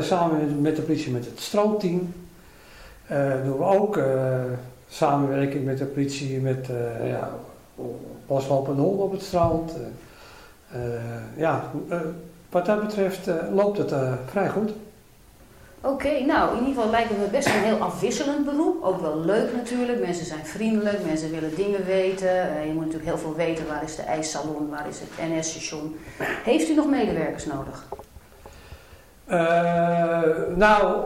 samen met de politie met het strandteam doen we ook samenwerking met de politie met ja, paslopende honden op het strand. ja, wat dat betreft loopt het vrij goed. Oké, nou in ieder geval lijkt het me best een heel afwisselend beroep. Ook wel leuk natuurlijk. Mensen zijn vriendelijk, mensen willen dingen weten. Uh, je moet natuurlijk heel veel weten. Waar is de ijssalon, waar is het NS-station. Heeft u nog medewerkers nodig? Uh, nou,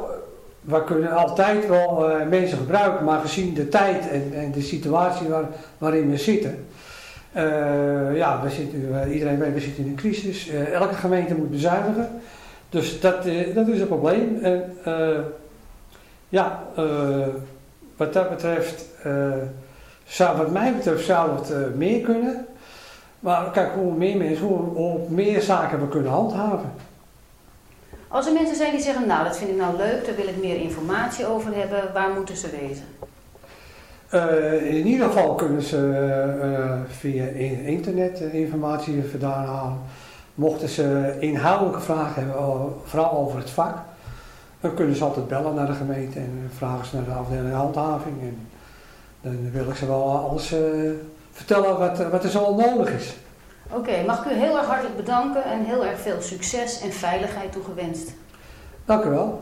we kunnen altijd wel uh, mensen gebruiken, maar gezien de tijd en, en de situatie waar, waarin we zitten. ja, we zitten, iedereen weet, we zitten in een crisis. elke gemeente moet bezuinigen. Dus dat, eh, dat is een probleem. En ja, wat dat betreft, zou, wat mij betreft, zou het meer kunnen. Maar kijk, hoe meer mensen, hoe, hoe meer zaken we kunnen handhaven. Als er mensen zijn die zeggen, nou dat vind ik nou leuk, daar wil ik meer informatie over hebben, waar moeten ze wezen? in ieder geval kunnen ze via internet informatie vandaan halen. Mochten ze inhoudelijke vragen hebben, vooral over het vak, dan kunnen ze altijd bellen naar de gemeente en vragen ze naar de afdeling handhaving. En dan wil ik ze wel alles uh, vertellen wat, wat er zo nodig is. Oké, mag ik u heel erg hartelijk bedanken en heel erg veel succes en veiligheid toegewenst. Dank u wel.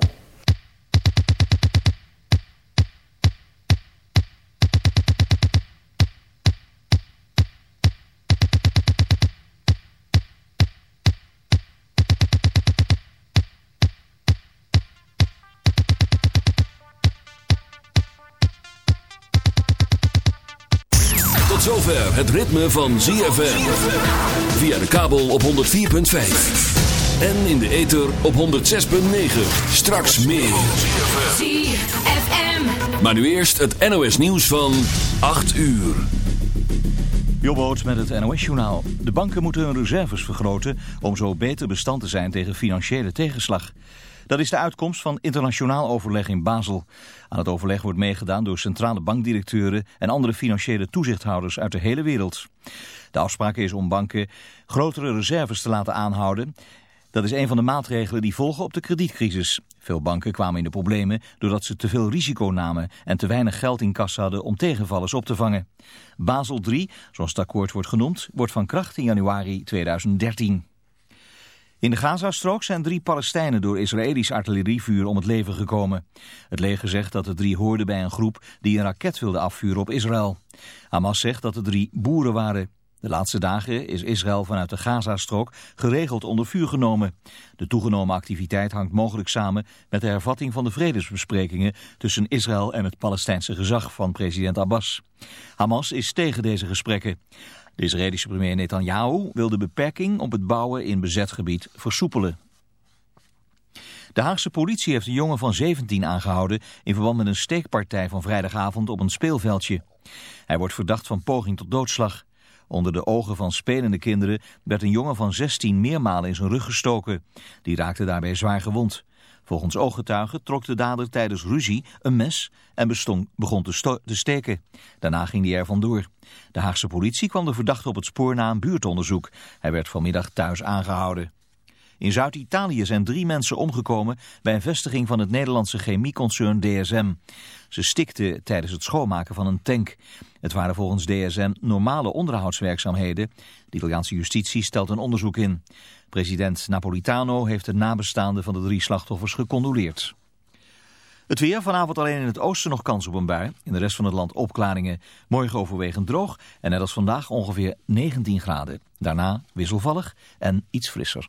Het ritme van ZFM. Via de kabel op 104.5. En in de ether op 106.9. Straks meer. ZFM. Maar nu eerst het NOS nieuws van 8 uur. Jobboot met het NOS-journaal. De banken moeten hun reserves vergroten om zo beter bestand te zijn tegen financiële tegenslag. Dat is de uitkomst van internationaal overleg in Basel. Aan het overleg wordt meegedaan door centrale bankdirecteuren en andere financiële toezichthouders uit de hele wereld. De afspraak is om banken grotere reserves te laten aanhouden. Dat is een van de maatregelen die volgen op de kredietcrisis. Veel banken kwamen in de problemen doordat ze te veel risico namen en te weinig geld in kas hadden om tegenvallers op te vangen. Basel III, zoals het akkoord wordt genoemd, wordt van kracht in januari 2013. In de Gazastrook zijn drie Palestijnen door Israëlisch artillerievuur om het leven gekomen. Het leger zegt dat de drie hoorden bij een groep die een raket wilde afvuren op Israël. Hamas zegt dat de drie boeren waren. De laatste dagen is Israël vanuit de Gazastrook geregeld onder vuur genomen. De toegenomen activiteit hangt mogelijk samen met de hervatting van de vredesbesprekingen tussen Israël en het Palestijnse gezag van president Abbas. Hamas is tegen deze gesprekken. De Israëlische premier Netanyahu wil de beperking op het bouwen in bezet gebied versoepelen. De Haagse politie heeft een jongen van 17 aangehouden in verband met een steekpartij van vrijdagavond op een speelveldje. Hij wordt verdacht van poging tot doodslag. Onder de ogen van spelende kinderen werd een jongen van 16 meermalen in zijn rug gestoken. Die raakte daarbij zwaar gewond. Volgens ooggetuigen trok de dader tijdens ruzie een mes en bestond, begon te, te steken. Daarna ging hij er vandoor. De Haagse politie kwam de verdachte op het spoor na een buurtonderzoek. Hij werd vanmiddag thuis aangehouden. In Zuid-Italië zijn drie mensen omgekomen bij een vestiging van het Nederlandse chemieconcern DSM. Ze stikten tijdens het schoonmaken van een tank. Het waren volgens DSM normale onderhoudswerkzaamheden. De Italiaanse justitie stelt een onderzoek in. President Napolitano heeft de nabestaanden van de drie slachtoffers gecondoleerd. Het weer, vanavond alleen in het oosten nog kans op een bui. In de rest van het land opklaringen. Morgen overwegend droog en net als vandaag ongeveer 19 graden. Daarna wisselvallig en iets frisser.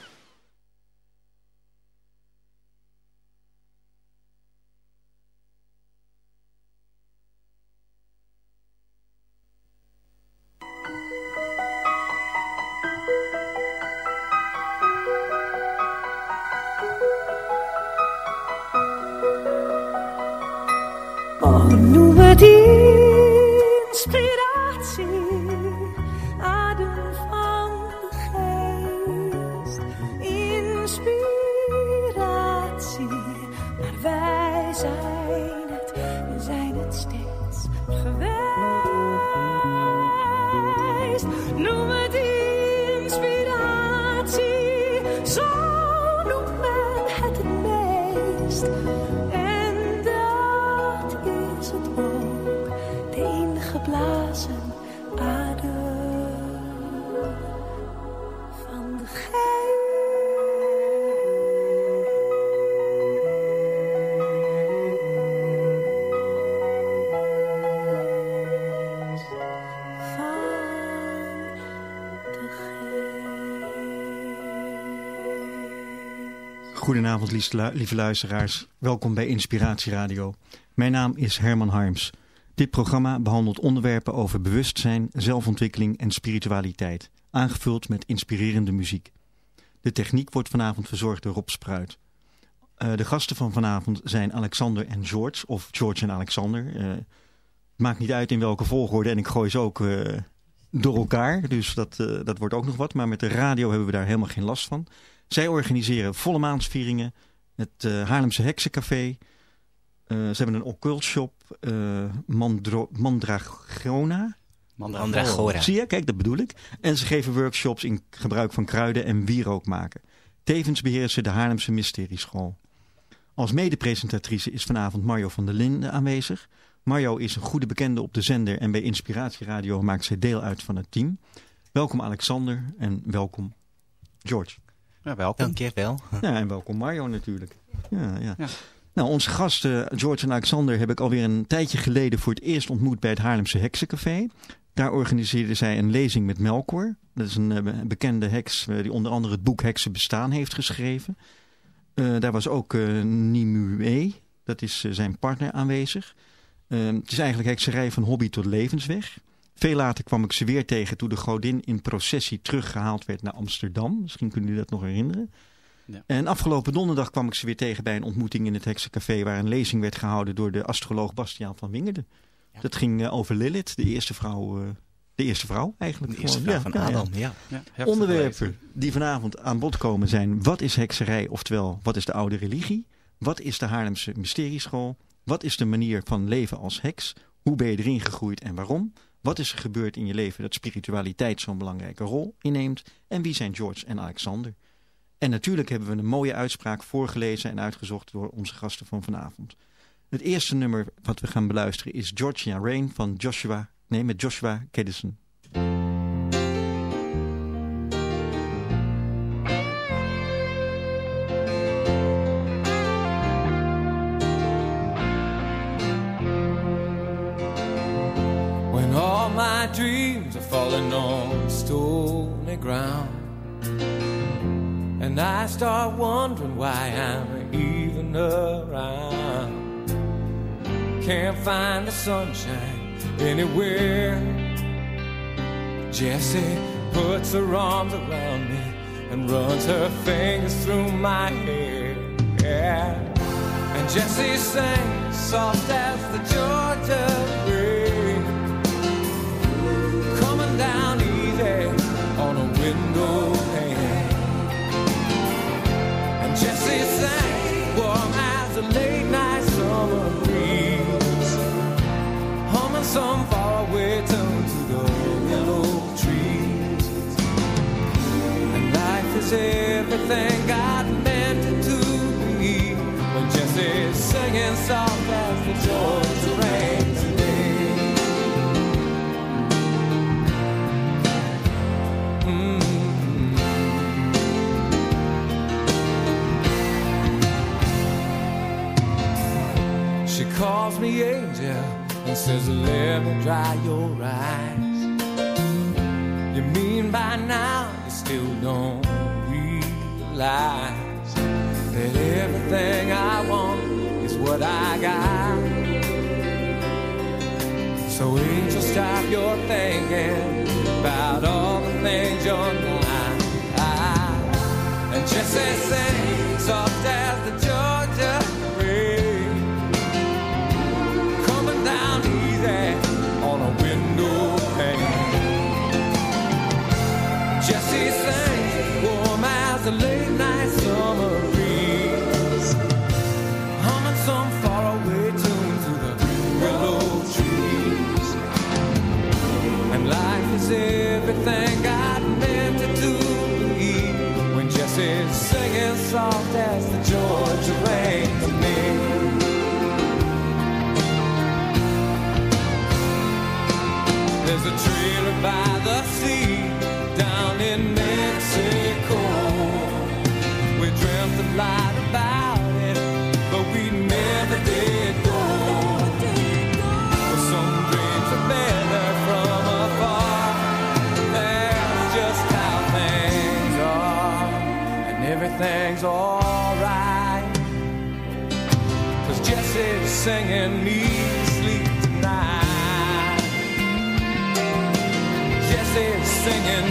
Goedenavond, lieve luisteraars. Welkom bij Inspiratie Radio. Mijn naam is Herman Harms. Dit programma behandelt onderwerpen over bewustzijn, zelfontwikkeling en spiritualiteit, aangevuld met inspirerende muziek. De techniek wordt vanavond verzorgd door Rob Spruit. Uh, de gasten van vanavond zijn Alexander en George, of George en Alexander. Uh, maakt niet uit in welke volgorde en ik gooi ze ook uh, door elkaar, dus dat, dat wordt ook nog wat. Maar met de radio hebben we daar helemaal geen last van. Zij organiseren volle maansvieringen, het uh, Haarlemse Heksencafé. Uh, ze hebben een occult shop, uh, Mandro Mandragona. Mandragora. Zie je, kijk, dat bedoel ik. En ze geven workshops in gebruik van kruiden en wierook maken. Tevens beheren ze de Haarlemse Mysterieschool. Als medepresentatrice is vanavond Mario van der Linden aanwezig. Mario is een goede bekende op de zender en bij Inspiratieradio maakt zij deel uit van het team. Welkom Alexander en welkom George. Ja, welkom. Dank je wel. Ja, en welkom Mario natuurlijk. Ja, ja. ja. Nou, onze gasten George en Alexander heb ik alweer een tijdje geleden voor het eerst ontmoet bij het Haarlemse Heksencafé. Daar organiseerden zij een lezing met Melkor. Dat is een uh, bekende heks uh, die onder andere het boek Heksen Bestaan heeft geschreven. Uh, daar was ook Nimue, dat is zijn partner, aanwezig. Het is eigenlijk hekserij van hobby tot levensweg. Veel later kwam ik ze weer tegen toen de godin in processie teruggehaald werd naar Amsterdam. Misschien kunnen jullie dat nog herinneren. Ja. En afgelopen donderdag kwam ik ze weer tegen bij een ontmoeting in het Heksencafé... waar een lezing werd gehouden door de astroloog Bastiaan van Wingerden. Dat ging uh, over Lilith, de eerste vrouw... Uh, de eerste vrouw eigenlijk. De eerste vrouw ja, van Adam, ja. ja. Onderwerpen die vanavond aan bod komen zijn... wat is hekserij, oftewel wat is de oude religie? Wat is de Haarlemse mysterieschool? Wat is de manier van leven als heks? Hoe ben je erin gegroeid en waarom? Wat is er gebeurd in je leven dat spiritualiteit zo'n belangrijke rol inneemt? En wie zijn George en Alexander? En natuurlijk hebben we een mooie uitspraak voorgelezen en uitgezocht door onze gasten van vanavond. Het eerste nummer wat we gaan beluisteren is Georgia Rain van Joshua, nee, met Joshua Kedison. On stony ground. And I start wondering why I'm even around. Can't find the sunshine anywhere. Jessie puts her arms around me and runs her fingers through my hair. Yeah. And Jessie sings soft as the Georgia Warm as late night summer breeze, humming some faraway tune to the willow trees. And life is everything God meant it to be. When Jesse's singing soft as the Georgia rain. calls me angel and says, Let me dry your eyes. You mean by now you still don't realize that everything I want is what I got. So, angel, stop your thinking about all the things you're not. And just say, soft as the Georgia everything's alright. Cause Jesse's singing me singing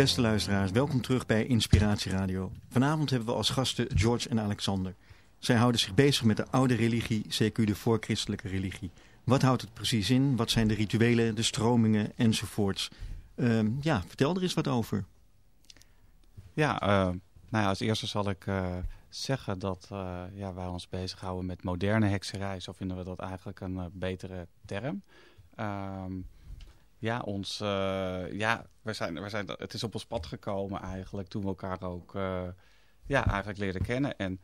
Beste luisteraars, welkom terug bij Inspiratie Radio. Vanavond hebben we als gasten George en Alexander. Zij houden zich bezig met de oude religie, CQ de voorchristelijke religie. Wat houdt het precies in? Wat zijn de rituelen, de stromingen enzovoorts? Ehm, ja, vertel er eens wat over. Ja, eh, nou ja, als eerste zal ik eh, zeggen dat eh, ja, wij ons bezighouden met moderne hekserij. Zo vinden we dat eigenlijk een betere term. Ehm, ja, ons, eh, ja we zijn, we zijn, het is op ons pad gekomen eigenlijk toen we elkaar ook eh, ja, eigenlijk leerden kennen. En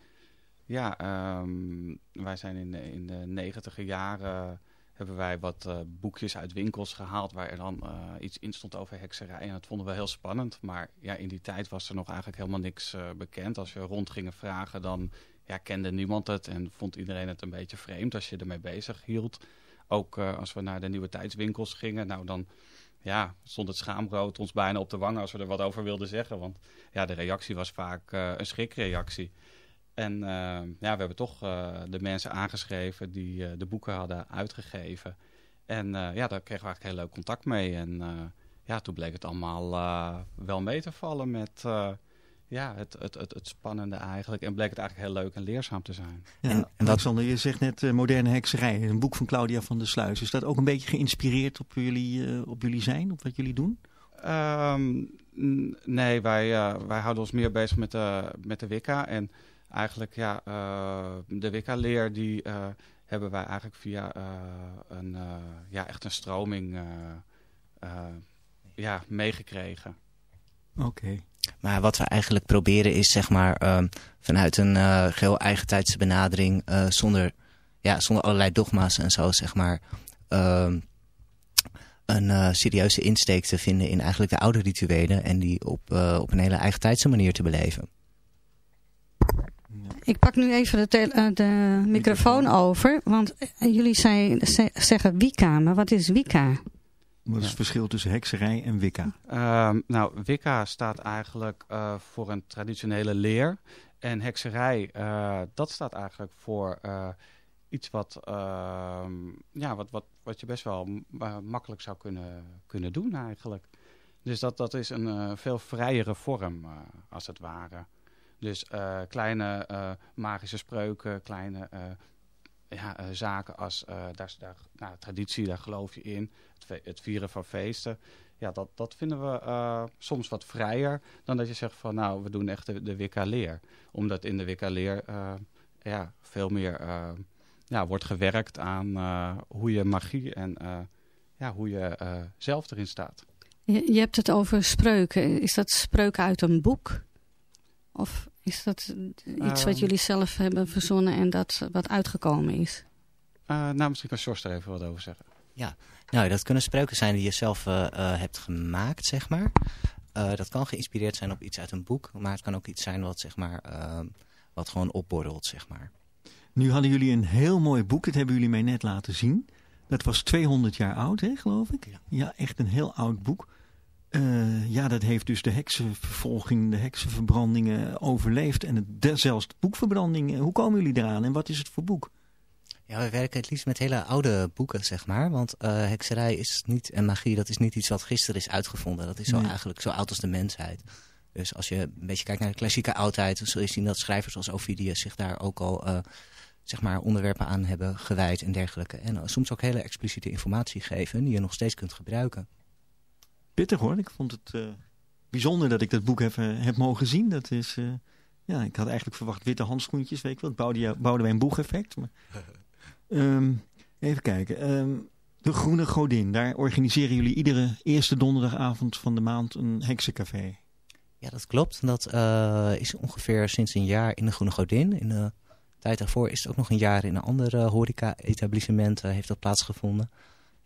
ja, ehm, wij zijn in, in de negentiger jaren hebben wij wat eh, boekjes uit winkels gehaald waar er dan iets in stond over hekserij. En dat vonden we heel spannend. Maar ja, in die tijd was er nog eigenlijk helemaal niks bekend. Als we rond gingen vragen, dan ja, kende niemand het en vond iedereen het een beetje vreemd als je ermee bezig hield. Ook eh, als we naar de nieuwe tijdswinkels gingen, nou dan ja, stond het schaamrood ons bijna op de wangen als we er wat over wilden zeggen. Want ja, de reactie was vaak eh, een schrikreactie. En eh, ja, we hebben toch de mensen aangeschreven die de boeken hadden uitgegeven. En ja, daar kregen we eigenlijk heel leuk contact mee. En ja, toen bleek het allemaal wel mee te vallen met ja, het, het, het, het spannende eigenlijk. En bleek het eigenlijk heel leuk en leerzaam te zijn. Ja, En- en wat- Alexander, je zegt net eh, moderne hekserij. Een boek van Claudia van der Sluis. Is dat ook een beetje geïnspireerd op jullie, eh, op jullie zijn? Op wat jullie doen? Ehm, nee, wij, eh, wij houden ons meer bezig met de, met de Wicca. En eigenlijk, ja, eh, de Wicca-leer die eh, hebben wij eigenlijk via eh, een, eh, ja, echt een stroming eh, eh, ja, meegekregen. Oké. Maar wat we eigenlijk proberen is zeg maar ehm, vanuit een eh geheel eigentijdse benadering eh, zonder, ja, zonder allerlei dogma's en zo zeg maar ehm, een eh, serieuze insteek te vinden in eigenlijk de oude rituelen en die op, eh, op een hele eigentijdse manier te beleven. Ik pak nu even de, tele- de microfoon over, want jullie zei, ze- zeggen Wicca, maar wat is Wicca? Wat is het verschil tussen hekserij en wicca? Ehm, nou, Wicca staat eigenlijk eh, voor een traditionele leer. En hekserij, eh, dat staat eigenlijk voor eh, iets wat, ehm, ja, wat, wat, wat je best wel makkelijk zou kunnen, kunnen doen eigenlijk. Dus dat, dat is een veel vrijere vorm, als het ware. Dus kleine magische spreuken, kleine ja, eh, zaken als eh, daar, daar, nou, traditie, daar geloof je in. Het, het vieren van feesten. Ja, dat, dat vinden we eh, soms wat vrijer dan dat je zegt van nou, we doen echt de, de Wicca-leer. Omdat in de Wicca-leer ja, veel meer ja, wordt gewerkt aan hoe je magie en ja, hoe je zelf erin staat. Je, je hebt het over spreuken. Is dat spreuken uit een boek? Of is dat iets wat Ehm. jullie zelf hebben verzonnen en dat wat uitgekomen is? Eh, nou, misschien kan Sjors er even wat over zeggen. Nou, dat kunnen spreuken zijn die je zelf eh, eh, hebt gemaakt, zeg maar. Eh, dat kan geïnspireerd zijn op iets uit een boek, maar het kan ook iets zijn wat, zeg maar, ehm, wat gewoon opborrelt, zeg maar. Nu hadden jullie een heel mooi boek. Dat hebben jullie mij net laten zien. Dat was 200 jaar oud, hè, geloof ik? Ja. Ja, echt een heel oud boek. Eh, ja, dat heeft dus de heksenvervolging, de heksenverbrandingen overleefd. En het, de- zelfs de boekverbranding. Eh, Hoe komen jullie eraan en wat is het voor boek? Ja, we werken het liefst met hele oude boeken, zeg maar. Want eh, hekserij is niet, en magie, dat is niet iets wat gisteren is uitgevonden. Dat is zo Nee. eigenlijk zo oud als de mensheid. Dus als je een beetje kijkt naar de klassieke oudheid... dan zul je zien dat schrijvers als Ovidius zich daar ook al zeg maar onderwerpen aan hebben gewijd en dergelijke. En soms ook hele expliciete informatie geven die je nog steeds kunt gebruiken. Pittig hoor. Ik vond het eh, bijzonder dat ik dat boek heb, eh, heb mogen zien. Dat is, eh, ja, ik had eigenlijk verwacht witte handschoentjes, weet ik wel. Het bouwde, bouwden wij een boeg-effect. Maar, Ehm, even kijken. Ehm, de Groene Godin, daar organiseren jullie iedere eerste donderdagavond van de maand een heksencafé. Ja, dat klopt. Dat eh, is ongeveer sinds een jaar in de Groene Godin. In de tijd daarvoor is het ook nog een jaar in een ander horeca-etablissement heeft dat plaatsgevonden.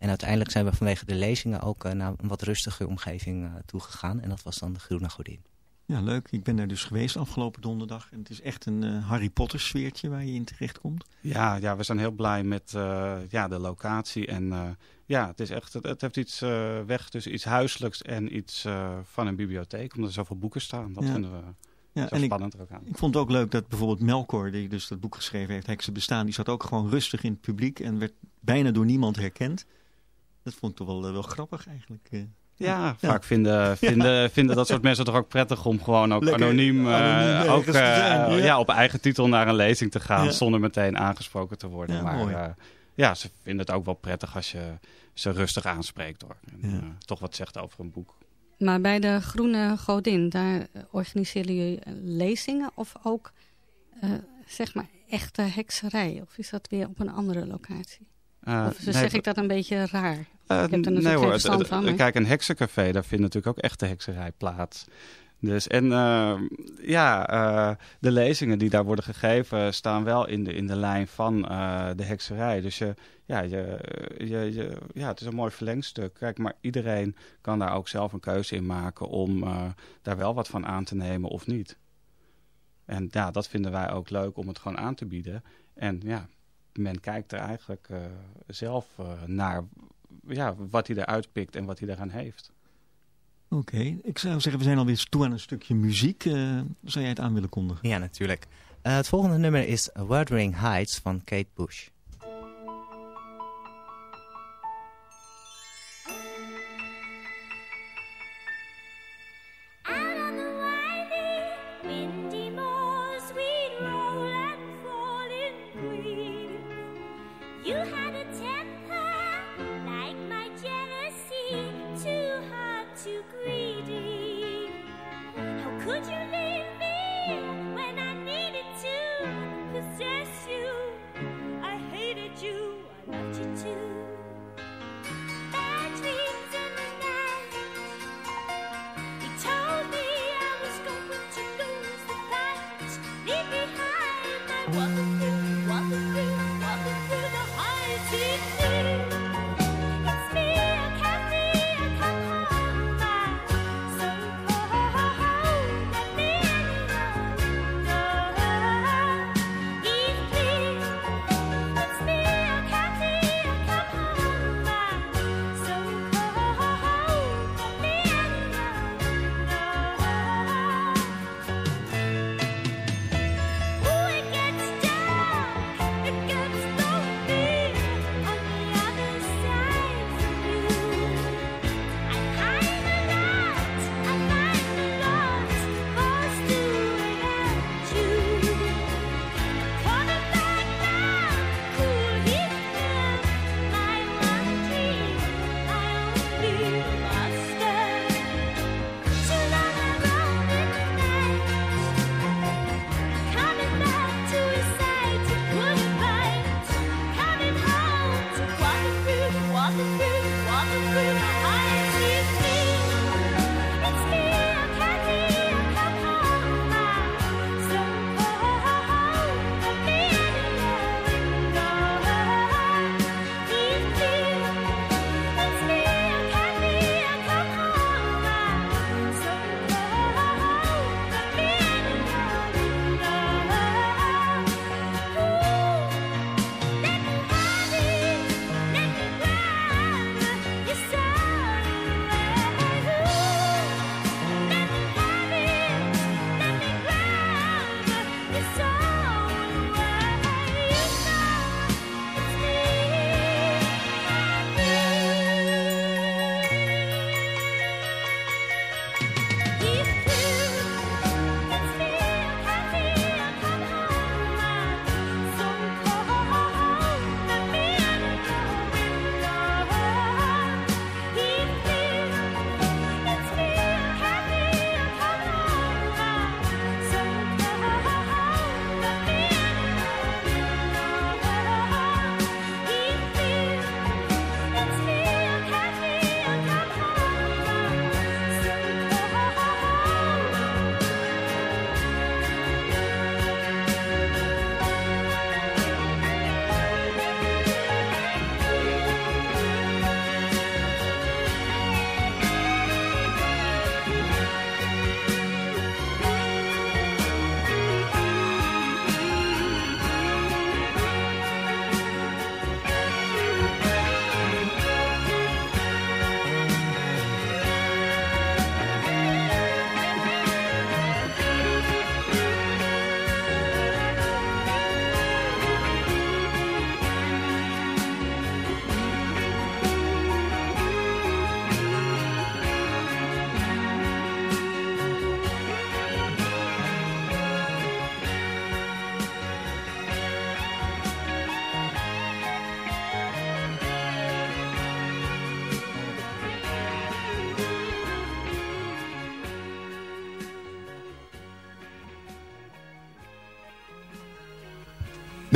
En uiteindelijk zijn we vanwege de lezingen ook eh, naar een wat rustiger omgeving eh, toegegaan. En dat was dan de Groene Godin. Ja, leuk. Ik ben daar dus geweest afgelopen donderdag. En het is echt een eh, Harry Potter sfeertje waar je in terecht komt. Ja, ja, we zijn heel blij met eh, ja, de locatie. En eh, ja, het, is echt, het, het heeft iets eh, weg tussen iets huiselijks en iets eh, van een bibliotheek. Omdat er zoveel boeken staan. Dat Ja. vinden we Ja, zo en ik, er ook aan. ik vond het ook leuk dat bijvoorbeeld Melkor, die dus dat boek geschreven heeft, Heksen Bestaan, die zat ook gewoon rustig in het publiek en werd bijna door niemand herkend. Dat vond ik toch wel, eh, wel grappig eigenlijk. eh. Ja, vaak vinden, vinden, vinden dat soort mensen toch ook prettig om gewoon ook Lekker anoniem, eh, anoniem ook, ergens te zijn, ja. ja. op eigen titel naar een lezing te gaan Ja. zonder meteen aangesproken te worden. Ja, maar mooi. eh, ja, ze vinden het ook wel prettig als je ze rustig aanspreekt hoor. En Ja. toch wat zegt over een boek. Maar bij de Groene Godin, daar organiseren jullie lezingen of ook eh, zeg maar echte hekserij? Of is dat weer op een andere locatie? Eh, of nee, zeg ik dat een beetje raar? Eh, Ik heb er nee hoor, verstand van, Kijk, een heksencafé, daar vindt natuurlijk ook echte hekserij plaats. Dus, en eh, ja, eh, de lezingen die daar worden gegeven staan wel in de, in de lijn van de hekserij. Dus je, ja, je, je, je, ja, het is een mooi verlengstuk. Kijk, maar iedereen kan daar ook zelf een keuze in maken om daar wel wat van aan te nemen of niet. En ja, dat vinden wij ook leuk om het gewoon aan te bieden. En ja, men kijkt er eigenlijk eh, zelf eh, naar ja, wat hij eruit pikt en wat hij daaraan heeft. Oké, ik zou zeggen, we zijn alweer toe aan een stukje muziek. Eh, zou jij het aan willen kondigen? Ja, natuurlijk. Eh, het volgende nummer is Wuthering Heights van Kate Bush.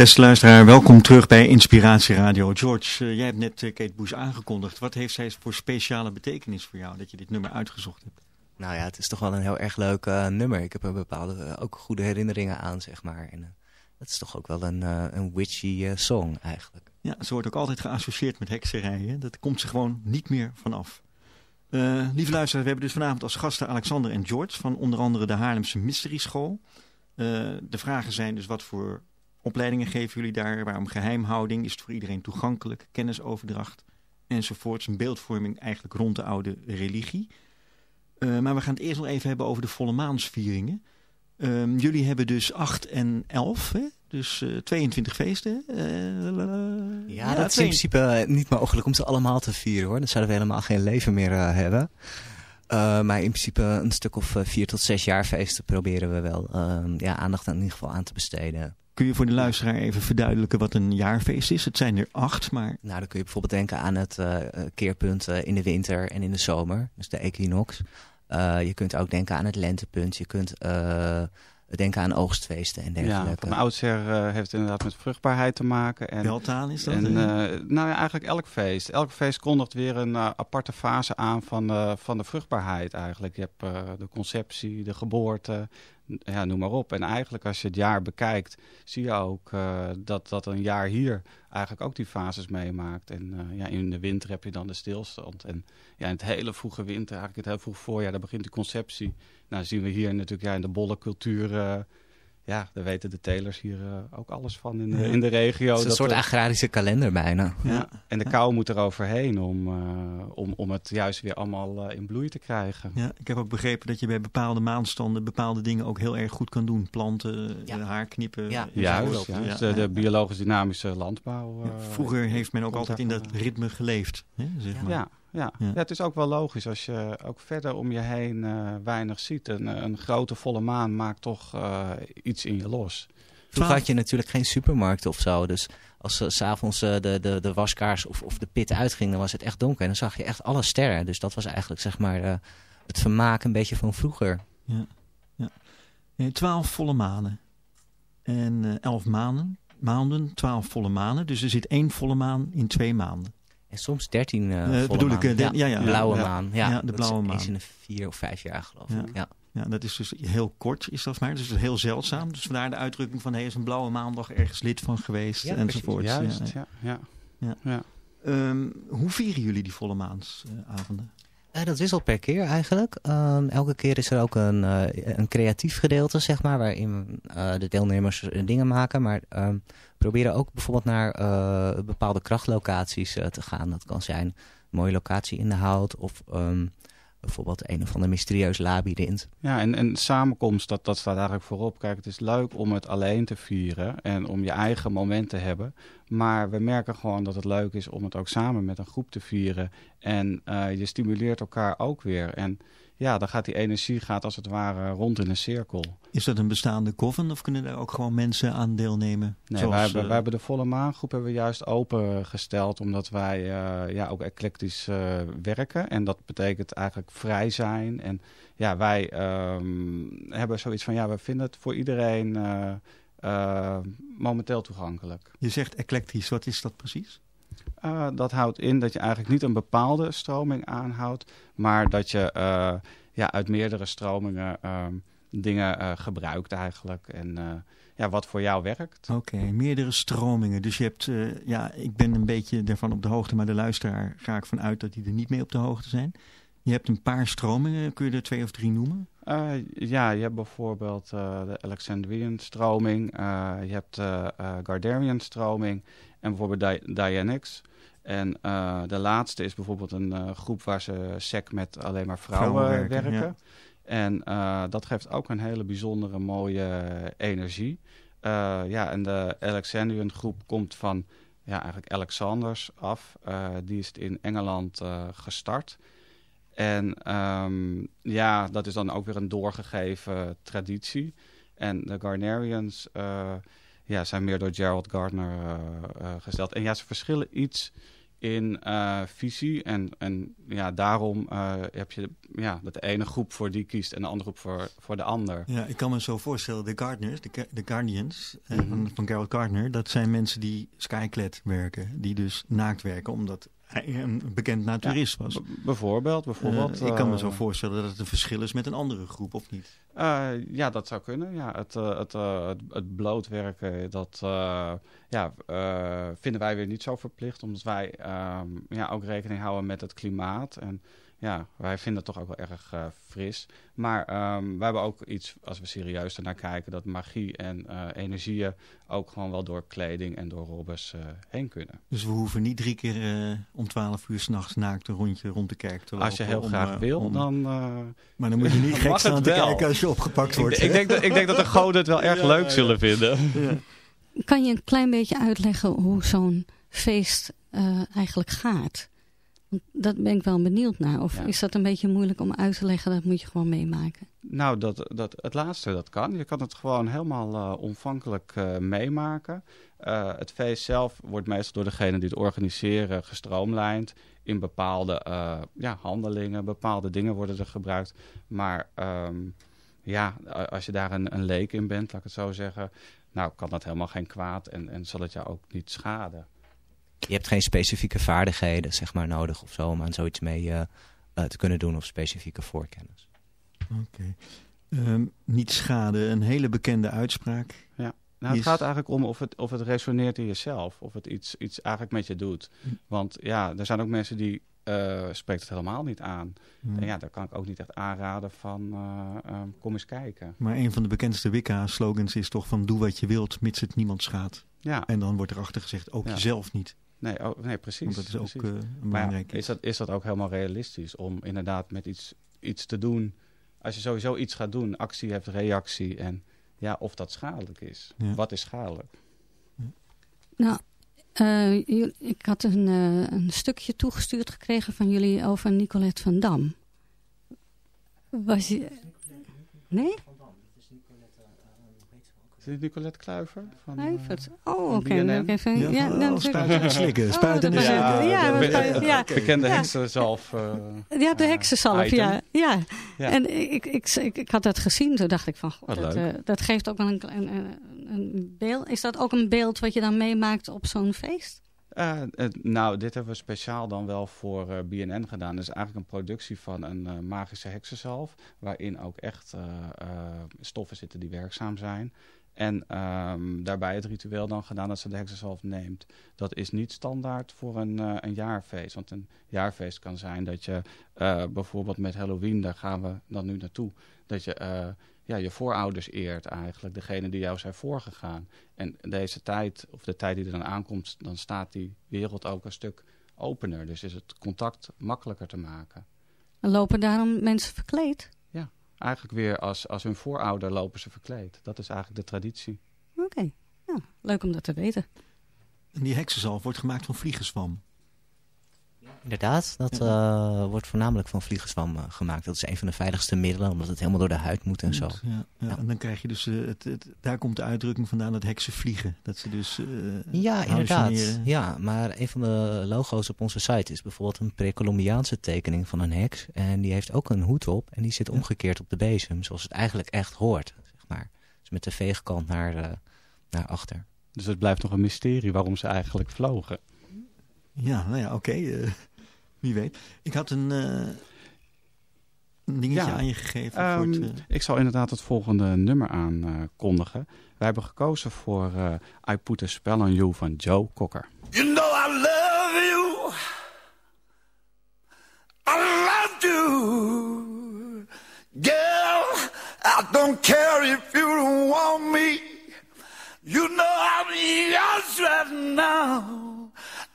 Beste luisteraar, welkom terug bij Inspiratie Radio. George, eh, jij hebt net eh, Kate Bush aangekondigd. Wat heeft zij voor speciale betekenis voor jou dat je dit nummer uitgezocht hebt? Nou ja, het is toch wel een heel erg leuk eh, nummer. Ik heb er bepaalde ook goede herinneringen aan, zeg maar. En uh, het is toch ook wel een, een witchy song eigenlijk. Ja, ze wordt ook altijd geassocieerd met hekserijen. Dat komt ze gewoon niet meer vanaf. lieve luisteraars, we hebben dus vanavond als gasten Alexander en George van onder andere de Haarlemse Mystery School. de vragen zijn dus wat voor opleidingen geven jullie daar? Waarom geheimhouding? Is het voor iedereen toegankelijk? Kennisoverdracht? Enzovoorts. Een beeldvorming eigenlijk rond de oude religie. Uh, maar we gaan het eerst nog even hebben over de volle maansvieringen. Uh, jullie hebben dus 8 en 11, hè? dus uh, 22 feesten. ja, ja, dat is in principe niet mogelijk om ze allemaal te vieren hoor. Dan zouden we helemaal geen leven meer hebben. Maar in principe een stuk of vier tot zes jaar feesten proberen we wel ehm, ja, aandacht in ieder geval aan te besteden. Kun je voor de luisteraar even verduidelijken wat een jaarfeest is? Het zijn er acht, maar... Nou, dan kun je bijvoorbeeld denken aan het uh, keerpunt uh, in de winter en in de zomer. Dus de equinox. Uh, je kunt ook denken aan het lentepunt. Je kunt denken aan oogstfeesten en dergelijke. Ja, van oudsher heeft het inderdaad met vruchtbaarheid te maken. En, is dat? En, nou ja, eigenlijk elk feest. Elk feest kondigt weer een aparte fase aan van, van de vruchtbaarheid eigenlijk. Je hebt de conceptie, de geboorte, ja, noem maar op. En eigenlijk als je het jaar bekijkt, zie je ook uh, dat, dat een jaar hier eigenlijk ook die fases meemaakt. En uh, ja, in de winter heb je dan de stilstand. En ja, in het hele vroege winter, eigenlijk het heel vroeg voorjaar, daar begint die conceptie. Nou zien we hier natuurlijk ja, in de bolle cultuur... Ja, daar weten de telers hier uh, ook alles van in de, ja. in de regio. Het is een dat soort we, agrarische kalender bijna. Ja, en de kou moet er overheen om, uh, om, om het juist weer allemaal uh, in bloei te krijgen. Ja, ik heb ook begrepen dat je bij bepaalde maandstanden bepaalde dingen ook heel erg goed kan doen. Planten, ja. haar knippen. Ja, juist. juist de, de biologisch dynamische landbouw. vroeger heeft men ook altijd in dat ritme geleefd. Hè, zeg maar. ja. Ja. ja. het is ook wel logisch als je ook verder om je heen uh, weinig ziet. Een, een, grote volle maan maakt toch uh, iets in je los. Vroeger had je natuurlijk geen supermarkt of zo. Dus als uh, s'avonds uh, de, de, de waskaars of, of de pit uitging, dan was het echt donker. En dan zag je echt alle sterren. Dus dat was eigenlijk zeg maar uh, het vermaak een beetje van vroeger. Ja, ja. Nee, twaalf volle maanden. En elf maanden. Maanden, twaalf volle maanden. Dus er zit één volle maan in twee maanden. En soms 13 uh, volle bedoel maan. Ik, de, ja, ja, blauwe ja, maan. Ja, ja de blauwe dat maan. is in de vier of vijf jaar geloof ja. ik. Ja. Ja, dat is dus heel kort, is dat maar. Dus dat is heel zeldzaam. Dus vandaar de uitdrukking van, hij is een blauwe maandag ergens lid van geweest, ja, enzovoort. Juist, ja. ja. ja. ja. Um, hoe vieren jullie die volle maansavonden? Uh, dat wisselt per keer eigenlijk. Um, elke keer is er ook een, uh, een creatief gedeelte, zeg maar, waarin uh, de deelnemers dingen maken. Maar um, proberen ook bijvoorbeeld naar bepaalde krachtlocaties te gaan. Dat kan zijn mooie locatie in de hout of um, bijvoorbeeld een of ander mysterieus labyrint. Ja, en, en samenkomst, dat, dat staat eigenlijk voorop. Kijk, het is leuk om het alleen te vieren en om je eigen moment te hebben. Maar we merken gewoon dat het leuk is om het ook samen met een groep te vieren. En uh, je stimuleert elkaar ook weer. En ja, dan gaat die energie gaat als het ware rond in een cirkel. Is dat een bestaande coven of kunnen er ook gewoon mensen aan deelnemen? Nee, Zoals, wij, hebben, uh, wij hebben de volle maangroep hebben we juist opengesteld omdat wij uh, ja, ook eclectisch uh, werken. En dat betekent eigenlijk vrij zijn. En ja, wij um, hebben zoiets van, ja, we vinden het voor iedereen momenteel toegankelijk. Je zegt eclectisch, wat is dat precies? Uh, dat houdt in dat je eigenlijk niet een bepaalde stroming aanhoudt, maar dat je uh, ja, uit meerdere stromingen uh, dingen gebruikt eigenlijk. En ja, wat voor jou werkt. Oké, okay, meerdere stromingen. Dus je hebt, ja, ik ben een beetje ervan op de hoogte, maar de luisteraar ga ik vanuit dat die er niet mee op de hoogte zijn. Je hebt een paar stromingen, kun je er twee of drie noemen? Uh, ja, je hebt bijvoorbeeld uh, de Alexandrian stroming, uh, je hebt de Garderian stroming en bijvoorbeeld Di Dianix. En de laatste is bijvoorbeeld een groep waar ze sec met alleen maar vrouwen, vrouwen werken. werken. Ja. En dat geeft ook een hele bijzondere mooie energie. ja, en de Alexandrian groep komt van ja, eigenlijk Alexanders af. die is in Engeland gestart. En um, ja, dat is dan ook weer een doorgegeven traditie. En de Garnerians ja, zijn meer door Gerald Gardner uh, uh, gesteld. En ja, ze verschillen iets in eh, visie. En, en ja, daarom eh, heb je ja, dat de ene groep voor die kiest en de andere groep voor, voor de ander. Ja, ik kan me zo voorstellen, de Gardeners, de, de Guardians eh, Mhm. van, van Carol Gardner, dat zijn mensen die skyclad werken, die dus naakt werken, omdat een bekend naturist was. Bijvoorbeeld, bijvoorbeeld. Eh, ik kan me eh, zo voorstellen dat het een verschil is met een andere groep, of niet? Eh, ja, dat zou kunnen. Ja, het, eh, het, eh, het, het blootwerken, dat eh, ja, eh, vinden wij weer niet zo verplicht. Omdat wij ehm, ja, ook rekening houden met het klimaat. En ja, wij vinden het toch ook wel erg eh, fris. Maar ehm wij hebben ook iets, als we serieus ernaar kijken, dat magie en eh, energieën ook gewoon wel door kleding en door robbers eh, heen kunnen. Dus we hoeven niet drie keer eh, om twaalf uur s'nachts naakt een rondje rond de kerk te lopen. Als je heel om, graag wil, om- dan... eh, Maar dan moet je niet gek staan het te kijken als je opgepakt wordt. ik, denk dat, ik denk dat de goden het wel erg Ja, leuk ja. zullen vinden. Ja. Kan je een klein beetje uitleggen hoe zo'n feest eh, eigenlijk gaat? Dat ben ik wel benieuwd naar. Of Ja. is dat een beetje moeilijk om uit te leggen? Dat moet je gewoon meemaken. Nou, dat, dat, het laatste, dat kan. Je kan het gewoon helemaal eh omvankelijk eh, meemaken. Eh, het feest zelf wordt meestal door degene die het organiseren gestroomlijnd. In bepaalde ja, handelingen, bepaalde dingen worden er gebruikt. Maar ehm, ja, als je daar een, een leek in bent, laat ik het zo zeggen... Nou, kan dat helemaal geen kwaad en, en zal het jou ook niet schaden. Je hebt geen specifieke vaardigheden zeg maar, nodig of zo om aan zoiets mee eh, eh, te kunnen doen of specifieke voorkennis. Oké. Ehm, niet schade, een hele bekende uitspraak. Nou, het Is- gaat eigenlijk om of het, of het resoneert in jezelf. Of het iets, iets eigenlijk met je doet. Hm. Want ja, er zijn ook mensen die eh spreekt het helemaal niet aan. Hmm. En ja, daar kan ik ook niet echt aanraden van eh, ehm, kom eens kijken. Maar een van de bekendste Wicca-slogans is toch van doe wat je wilt, mits het niemand schaadt. Ja, En dan wordt erachter gezegd, ook Ja. jezelf niet. Nee, oh, nee precies. Want dat is ook precies. eh, een maar belangrijk ja, is, dat, is dat ook helemaal realistisch om inderdaad met iets, iets te doen? Als je sowieso iets gaat doen, actie heeft reactie. En ja, of dat schadelijk is. Ja. Wat is schadelijk? Nou, eh, ik had een, eh, een stukje toegestuurd gekregen van jullie over Nicolette van Dam. Was je... Nee? Is dit Nicolette Kluiver? Van, eh, Kluivert. Oh, oké. Even- Ja, ja, oh, spuiten en slikken, Oh, en slikken. het. Ja, ja. bekende Ja. heksenzelf. eh, Ja, de heksensalf, item. ja. ja. En ik, ik, ik, ik had dat gezien, toen dacht ik van, god, dat, eh, dat geeft ook wel een, een, een, beeld. Is dat ook een beeld wat je dan meemaakt op zo'n feest? Eh, eh, nou, dit hebben we speciaal dan wel voor eh, BNN gedaan. Dat is eigenlijk een productie van een eh, magische heksenzelf. Waarin ook echt eh, eh, stoffen zitten die werkzaam zijn. En ehm, daarbij het ritueel dan gedaan dat ze de heksenzelf neemt. Dat is niet standaard voor een, eh, een jaarfeest. Want een jaarfeest kan zijn dat je eh, bijvoorbeeld met Halloween, daar gaan we dan nu naartoe. Dat je eh, ja, je voorouders eert eigenlijk. Degene die jou zijn voorgegaan. En deze tijd, of de tijd die er dan aankomt, dan staat die wereld ook een stuk opener. Dus is het contact makkelijker te maken. En lopen daarom mensen verkleed? Eigenlijk weer als, als hun voorouder lopen ze verkleed. Dat is eigenlijk de traditie. Oké, ja, leuk om dat te weten. En die heksenzalf wordt gemaakt van vliegenzwam. Inderdaad, dat eh, wordt voornamelijk van vliegenzwam eh, gemaakt. Dat is een van de veiligste middelen, omdat het helemaal door de huid moet en zo. Ja, ja. Ja. En dan krijg je dus, eh, het, het, daar komt de uitdrukking vandaan dat heksen vliegen. Dat ze dus Ja, inderdaad. Ja, maar een van de logo's op onze site is bijvoorbeeld een pre-Columbiaanse tekening van een heks. En die heeft ook een hoed op en die zit omgekeerd op de bezem, zoals het eigenlijk echt hoort. Zeg maar. Dus met de veegkant naar, eh, naar achter. Dus het blijft nog een mysterie waarom ze eigenlijk vlogen. Ja, nou ja, oké. eh, wie weet. Ik had een, eh, een dingetje Ja. aan je gegeven. voor Ehm, het, eh, Ik zal inderdaad het volgende nummer aankondigen. Wij hebben gekozen voor eh, I Put a Spell on You van Joe Cocker. You know I love you. I love you. Girl, I don't care if you don't want me. You know I'm yours right now.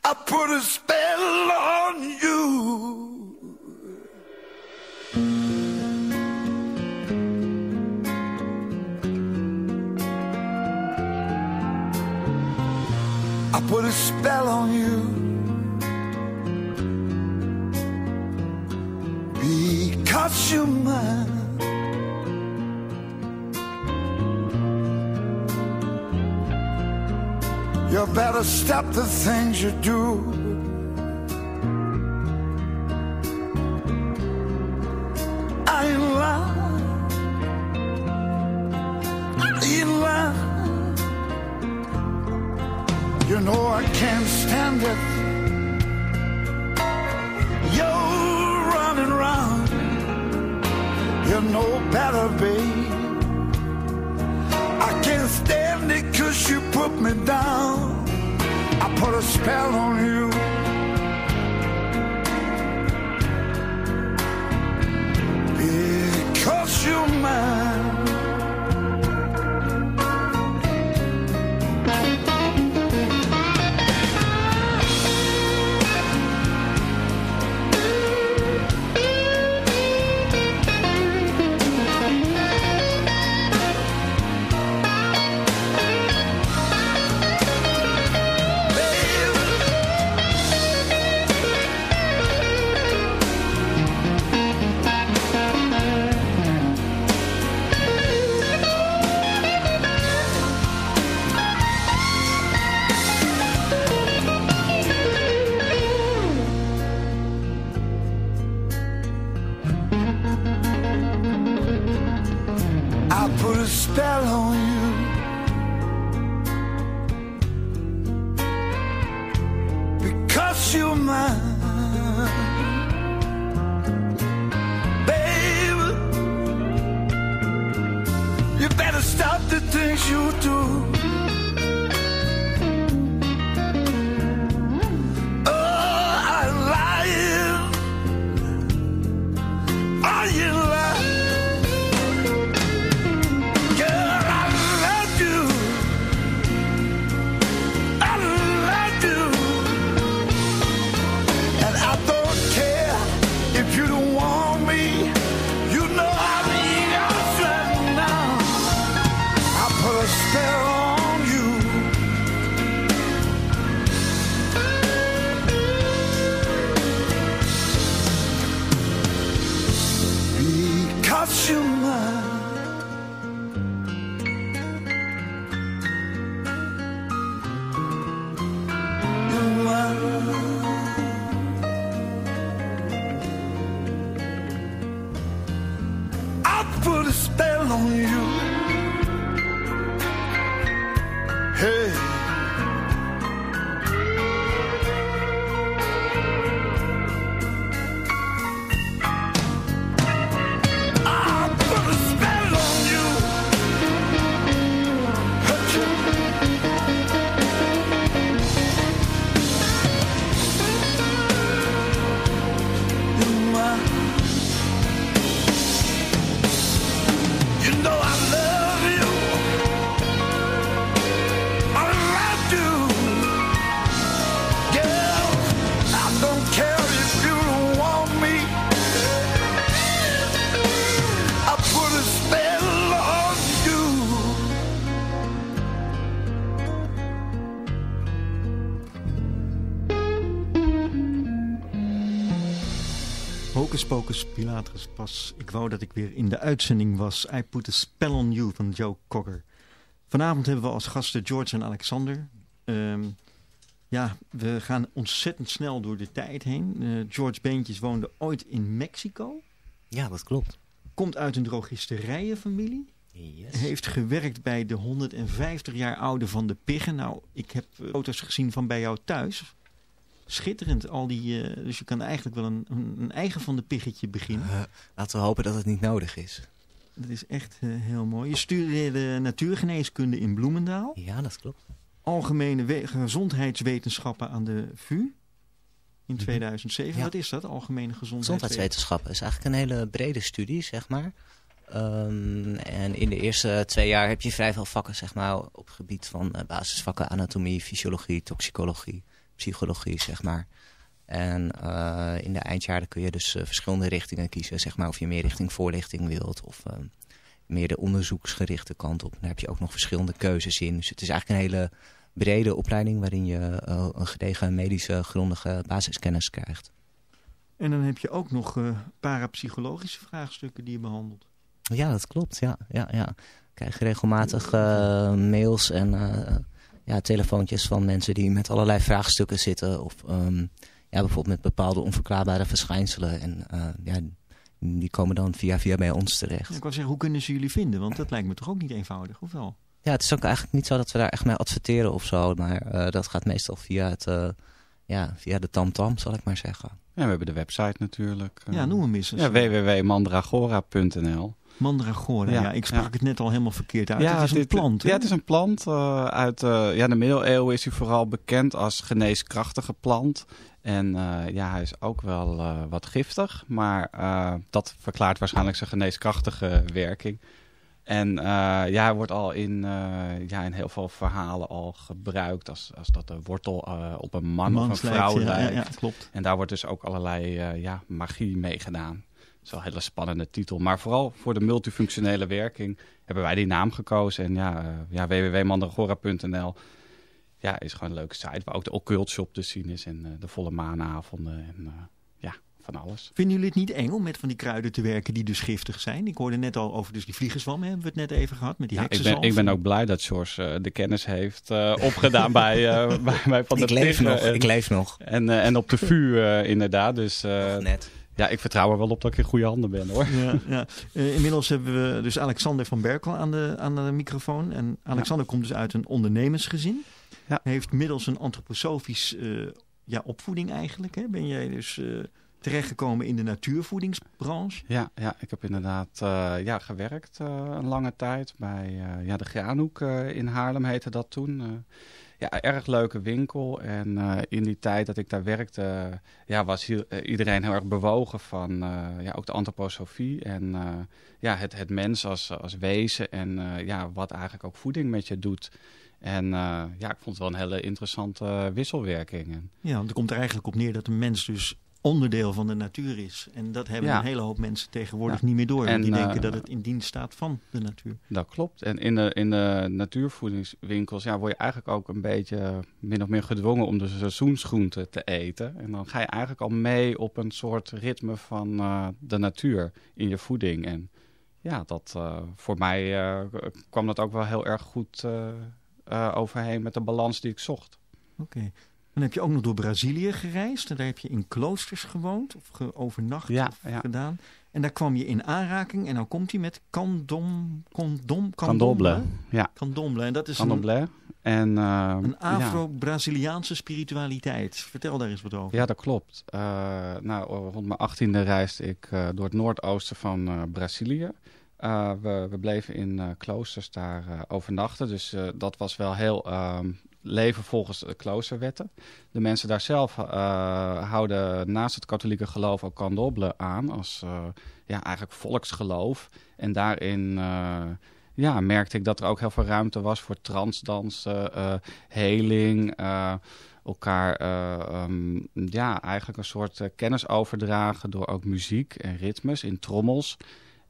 I put a spell on you. I put a spell on you because you're mine. You better stop the things you do. Pocus Pilatus pas. Ik wou dat ik weer in de uitzending was. I Put a Spell on You van Joe Cocker. Vanavond hebben we als gasten George en Alexander. Ehm, ja, we gaan ontzettend snel door de tijd heen. Eh, George Beentjes woonde ooit in Mexico. Ja, dat klopt. Komt uit een drogisterijenfamilie. Yes. Heeft gewerkt bij de 150 jaar oude van de Piggen. Nou, ik heb eh, foto's gezien van bij jou thuis. Schitterend, al die, eh, dus je kan eigenlijk wel een, een, eigen van de Piggetje beginnen. Eh, laten we hopen dat het niet nodig is. Dat is echt eh, heel mooi. Je studeerde natuurgeneeskunde in Bloemendaal. Ja, dat klopt. Algemene we- gezondheidswetenschappen aan de VU in 2007. Ja. Wat is dat, algemene gezondheidswetenschappen? Gezondheidswetenschappen is eigenlijk een hele brede studie, zeg maar. Ehm, en in de eerste twee jaar heb je vrij veel vakken, zeg maar, op het gebied van basisvakken anatomie, fysiologie, toxicologie, psychologie, zeg maar. En eh, in de eindjaren kun je dus eh, verschillende richtingen kiezen, zeg maar, of je meer richting voorlichting wilt of ehm, meer de onderzoeksgerichte kant op. Daar heb je ook nog verschillende keuzes in. Dus het is eigenlijk een hele brede opleiding waarin je eh, een gedegen medische grondige basiskennis krijgt. En dan heb je ook nog eh, parapsychologische vraagstukken die je behandelt. Ja, dat klopt. Ja, ja, ja. Ik krijg regelmatig eh, mails en eh, ja, telefoontjes van mensen die met allerlei vraagstukken zitten. Of ehm, ja, bijvoorbeeld met bepaalde onverklaarbare verschijnselen. En eh, ja, die komen dan via via bij ons terecht. Ja, ik wou zeggen, hoe kunnen ze jullie vinden? Want dat lijkt me toch ook niet eenvoudig, of wel? Ja, het is ook eigenlijk niet zo dat we daar echt mee adverteren of zo. Maar eh, dat gaat meestal via het, eh, ja, via de tamtam, zal ik maar zeggen. Ja, we hebben de website natuurlijk. Ja, noem hem eens. Ja, www.mandragora.nl. Mandragora, ja. Ja, ik sprak ja. het net al helemaal verkeerd uit. het is een plant? Ja, het is een plant. eh, uit eh, ja, de middeleeuwen is hij vooral bekend als geneeskrachtige plant. En eh, ja, hij is ook wel wat giftig. Maar dat verklaart waarschijnlijk zijn geneeskrachtige werking. En ja, hij wordt al in, ja, in heel veel verhalen al gebruikt als, als dat de wortel op een man of een vrouw ja, ja, lijkt. ja, klopt. En daar wordt dus ook allerlei ja, magie mee gedaan. Dat is wel een hele spannende titel. Maar vooral voor de multifunctionele werking hebben wij die naam gekozen. En ja, eh, ja www.mandragora.nl ja, is gewoon een leuke site waar ook de occult shop te zien is. En eh, de volle maanavonden en eh, ja, van alles. Vinden jullie het niet eng om met van die kruiden te werken die dus giftig zijn? Ik hoorde net al over dus die vliegenzwam, hebben we het net even gehad, met die Ja, ik, ben, ik ben ook blij dat George eh, de kennis heeft eh, opgedaan bij, eh, bij, bij Van der Ik leef nog, en, ik leef nog. En, eh, en op de VU eh, inderdaad. Dus eh, Net. Ja, ik vertrouw er wel op dat ik in goede handen ben hoor. Ja, ja. Eh, inmiddels hebben we dus Alexander van Berkel aan de, aan de microfoon. En Alexander komt dus uit een ondernemersgezin. Ja. Hij heeft middels een antroposofisch eh, ja, opvoeding eigenlijk. Hè? Ben jij dus eh, terechtgekomen in de natuurvoedingsbranche? Ja, ja ik heb inderdaad ja, gewerkt een lange tijd bij ja, de Graanhoek in Haarlem heette dat toen. Ja, erg leuke winkel. En eh, in die tijd dat ik daar werkte, ja, was eh, iedereen heel erg bewogen van eh, ja, ook de antroposofie. En ja, het, het mens als, als wezen en ja, wat eigenlijk ook voeding met je doet. En ja, ik vond het wel een hele interessante wisselwerking. Ja, want het komt er eigenlijk op neer dat een mens dus onderdeel van de natuur is. En dat hebben Ja. een hele hoop mensen tegenwoordig Ja. niet meer door. En, die denken eh, dat het in dienst staat van de natuur. Dat klopt. En in de, in de natuurvoedingswinkels ja, word je eigenlijk ook een beetje min of meer gedwongen om de seizoensgroenten te eten. En dan ga je eigenlijk al mee op een soort ritme van eh, de natuur in je voeding. En ja, dat, eh, voor mij kwam dat ook wel heel erg goed overheen met de balans die ik zocht. Oké. Dan heb je ook nog door Brazilië gereisd. En daar heb je in kloosters gewoond of ge- overnacht Ja, of ja. gedaan. En daar kwam je in aanraking. En dan komt hij met candom, condom, Candomblé. Ja, Candomblé. En dat is een, candomblé. En, eh, een ja. Afro-Braziliaanse spiritualiteit. Vertel daar eens wat over. Ja, dat klopt. Eh, nou, rond mijn achttiende reisde ik eh, door het noordoosten van eh, Brazilië. Eh, we, we bleven in eh, kloosters daar eh, overnachten. Dus eh, dat was wel heel ehm, leven volgens de kloosterwetten. De mensen daar zelf eh, houden naast het katholieke geloof ook candomblé aan. Als eh, ja, eigenlijk volksgeloof. En daarin... eh, ja, merkte ik dat er ook heel veel ruimte was voor transdansen, heling, elkaar eh, ehm, ja, eigenlijk een soort kennis overdragen door ook muziek en ritmes in trommels.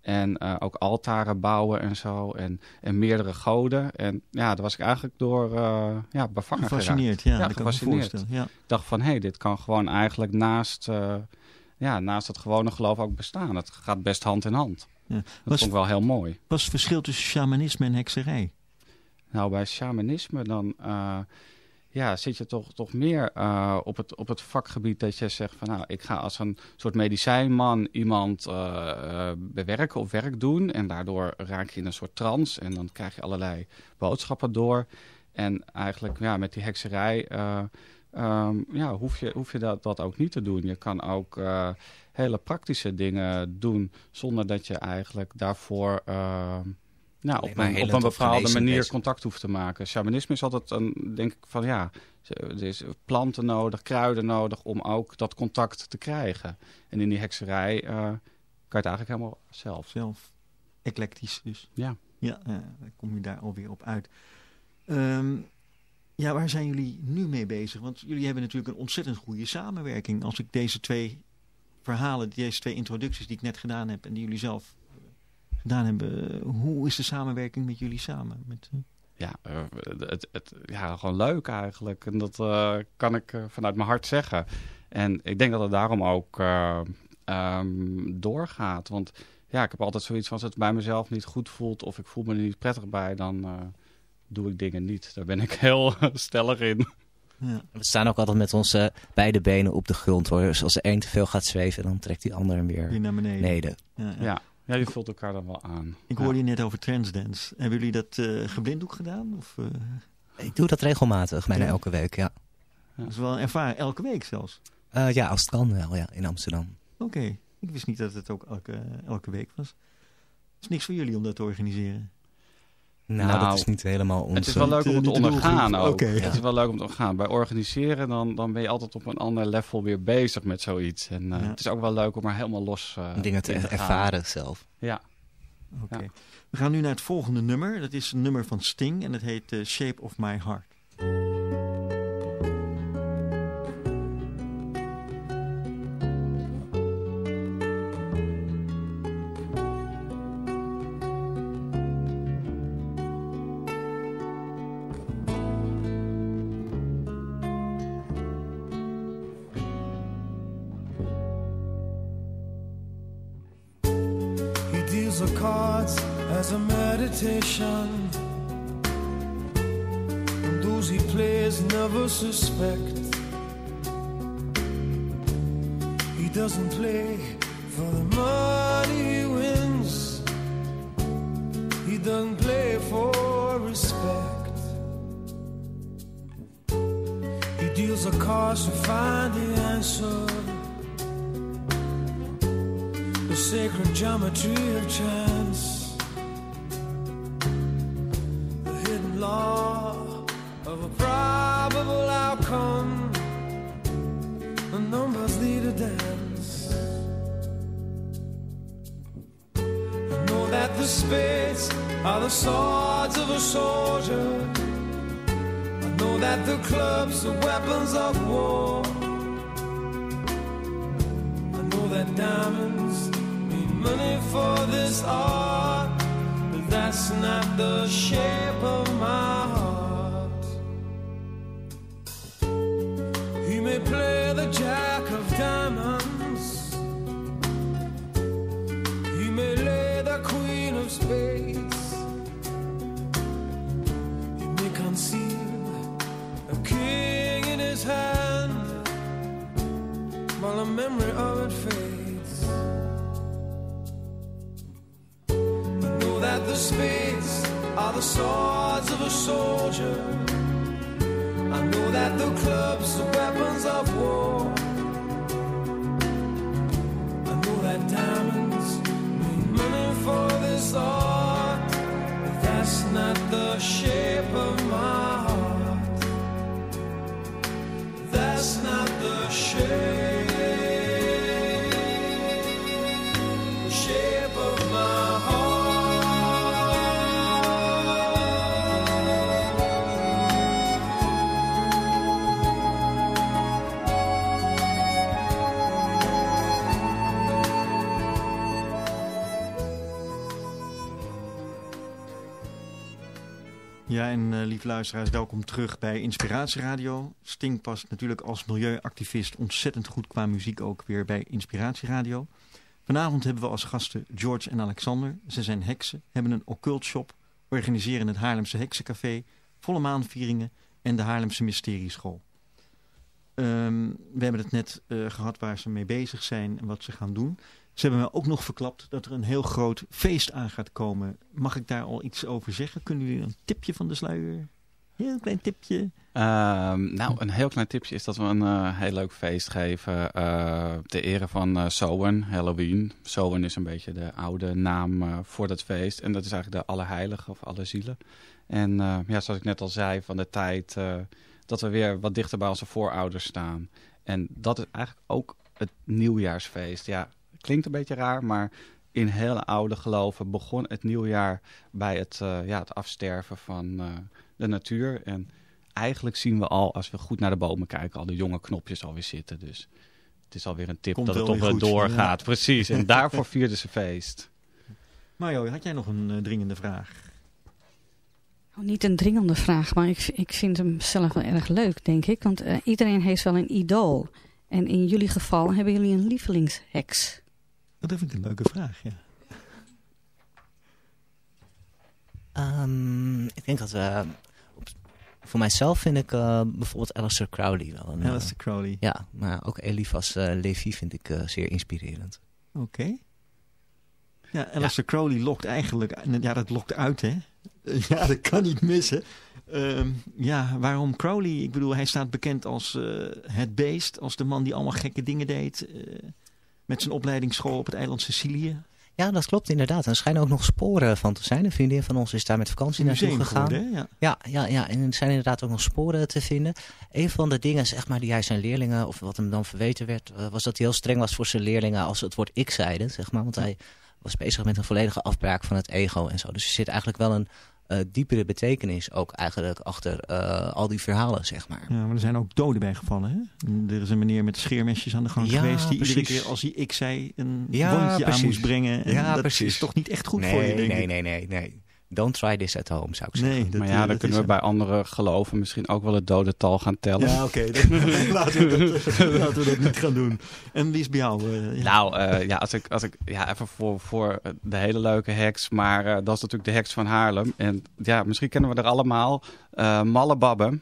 En eh, ook altaren bouwen en zo. En, en meerdere goden. En ja, daar was ik eigenlijk door eh, ja, bevangen Gefascineerd, ja, dat kan ik me gefascineerd. voorstellen, ja. Ik dacht van, hé, hey, dit kan gewoon eigenlijk naast, eh, ja, naast het gewone geloof ook bestaan. Het gaat best hand in hand. Ja. Dat Was- vond ik wel heel mooi. Wat is het verschil tussen shamanisme en hekserij? Nou, bij shamanisme dan ja, zit je toch, toch meer eh, op, het, op het vakgebied dat je zegt van nou, ik ga als een soort medicijnman iemand eh, eh, bewerken of werk doen. En daardoor raak je in een soort trance en dan krijg je allerlei boodschappen door. En eigenlijk ja, met die hekserij eh, ehm, ja, hoef je, hoef je dat, dat ook niet te doen. Je kan ook hele praktische dingen doen zonder dat je eigenlijk daarvoor... nou, op een, op een bepaalde manier bezig. contact hoeft te maken. Shamanisme is altijd een, denk ik van ja, er is planten nodig, kruiden nodig om ook dat contact te krijgen. En in die hekserij eh, kan je het eigenlijk helemaal zelf. Zelf eclectisch dus. Ja. Ja, eh, dan kom je daar alweer op uit. Ehm, ja, waar zijn jullie nu mee bezig? Want jullie hebben natuurlijk een ontzettend goede samenwerking. Als ik deze twee verhalen, deze twee introducties die ik net gedaan heb en die jullie zelf gedaan hebben, hoe is de samenwerking met jullie samen? Met, eh, Ja, eh, het, het, ja, gewoon leuk eigenlijk. En dat eh, kan ik vanuit mijn hart zeggen. En ik denk dat het daarom ook eh, ehm, doorgaat. Want ja, ik heb altijd zoiets van als het bij mezelf niet goed voelt of ik voel me er niet prettig bij, dan eh, doe ik dingen niet. Daar ben ik heel stellig in. ja. We staan ook altijd met onze beide benen op de grond hoor. Dus als er één te veel gaat zweven, dan trekt die ander hem weer Weer naar beneden. beneden. Ja, ja. Ja, ja je vult elkaar dan wel aan. Ik Ja. hoorde je net over transdance. Hebben jullie dat eh geblinddoek gedaan? Of, eh? Ik doe dat regelmatig, bijna Ja. elke week, ja. Dat is wel ervaren, elke week zelfs. Eh, ja, als het kan wel, ja, in Amsterdam. Oké, ik wist niet dat het ook elke, elke week was. Het is niks voor jullie om dat te organiseren. Nou, Nou, dat is niet helemaal ons... Het is wel leuk om het te ondergaan ook. Oké. Het is wel leuk om te ondergaan. Bij organiseren dan, dan ben je altijd op een ander level weer bezig met zoiets. En eh, Ja. het is ook wel leuk om er helemaal los eh, om dingen te ervaren zelf. Ja. Oké. Ja. We gaan nu naar het volgende nummer. Dat is een nummer van Sting en dat heet eh, Shape of My Heart. As a meditation. And those he plays never suspect. He doesn't play for the money he wins. He doesn't play for respect. He deals a cards to find the answer sacred geometry of chance, shame. Lieve luisteraars, welkom terug bij Inspiratieradio. Sting past natuurlijk als milieuactivist ontzettend goed qua muziek ook weer bij Inspiratieradio. Vanavond hebben we als gasten George en Alexander. Ze zijn heksen, hebben een occult shop, organiseren het Haarlemse Heksencafé, volle maanvieringen en de Haarlemse Mysterieschool. Ehm, we hebben het net eh, gehad waar ze mee bezig zijn en wat ze gaan doen. Ze hebben me ook nog verklapt dat er een heel groot feest aan gaat komen. Mag ik daar al iets over zeggen? Kunnen jullie een tipje van de sluier? Heel klein tipje. Ehm, nou, een heel klein tipje is dat we een eh, heel leuk feest geven eh ter ere van Samhain, Halloween. Samhain is een beetje de oude naam voor dat feest. En dat is eigenlijk de Allerheilige of Allerzielen. En eh, ja, zoals ik net al zei, van de tijd dat we weer wat dichter bij onze voorouders staan. En dat is eigenlijk ook het nieuwjaarsfeest. Ja, klinkt een beetje raar, maar in hele oude geloven begon het nieuwjaar bij het, eh, ja, het afsterven van eh, de natuur. En eigenlijk zien we al, als we goed naar de bomen kijken, al de jonge knopjes alweer zitten. Dus het is alweer een tip Komt dat het toch weer wel doorgaat. Precies, en daarvoor vierden ze feest. Mario, had jij nog een eh, dringende vraag? Nou, niet een dringende vraag, maar ik, ik vind hem zelf wel erg leuk, denk ik. Want eh, iedereen heeft wel een idool. En in jullie geval hebben jullie een lievelingsheks. Dat vind ik een leuke vraag, ja. Ehm, ik denk dat we... voor mijzelf vind ik eh, bijvoorbeeld Alistair Crowley wel een... eh, Alistair Crowley. ja, maar ook Elifas eh Levi vind ik zeer inspirerend. Oké. Ja, Alistair Crowley lokt eigenlijk... Ja, dat lokt uit, hè? ja, dat kan niet missen. Ehm, ja, waarom Crowley? Ik bedoel, hij staat bekend als het beest. Als de man die allemaal gekke dingen deed. Met zijn opleidingsschool op het eiland Sicilië. Ja, dat klopt inderdaad. Er schijnen ook nog sporen van te zijn. Een vriendin van ons is daar met vakantie Een naartoe gegaan. geworden? Ja. Ja, ja, ja, en er zijn inderdaad ook nog sporen te vinden. Een van de dingen zeg maar, die hij zijn leerlingen, of wat hem dan verweten werd, eh, was dat hij heel streng was voor zijn leerlingen als ze het woord ik zeiden. Zeg maar, want hij was bezig met een volledige afbraak van het ego en zo. Dus er zit eigenlijk wel een diepere betekenis ook eigenlijk achter eh, al die verhalen, zeg maar. Ja, maar er zijn ook doden bij gevallen. Hè? Er is een meneer met schiermesjes aan de gang Ja, geweest... die iedere precies. keer als hij ik zei een Ja, wondje aan moest brengen. En Ja, dat precies. is toch niet echt goed nee, voor je, denk nee, ik. nee, nee, nee. Don't try this at home, zou ik zeggen. Nee, dat, maar eh, ja, dan dat kunnen we bij andere geloven misschien ook wel het dodental gaan tellen. Ja, oké. dat- laten, we dat- laten we dat niet gaan doen. En wie is bij jou? eh, ja. Nou, eh, ja, als ik, als ik ja, even voor, voor de hele leuke heks, maar eh, dat is natuurlijk de heks van Haarlem. En ja, misschien kennen we er allemaal. eh Malle Babbe.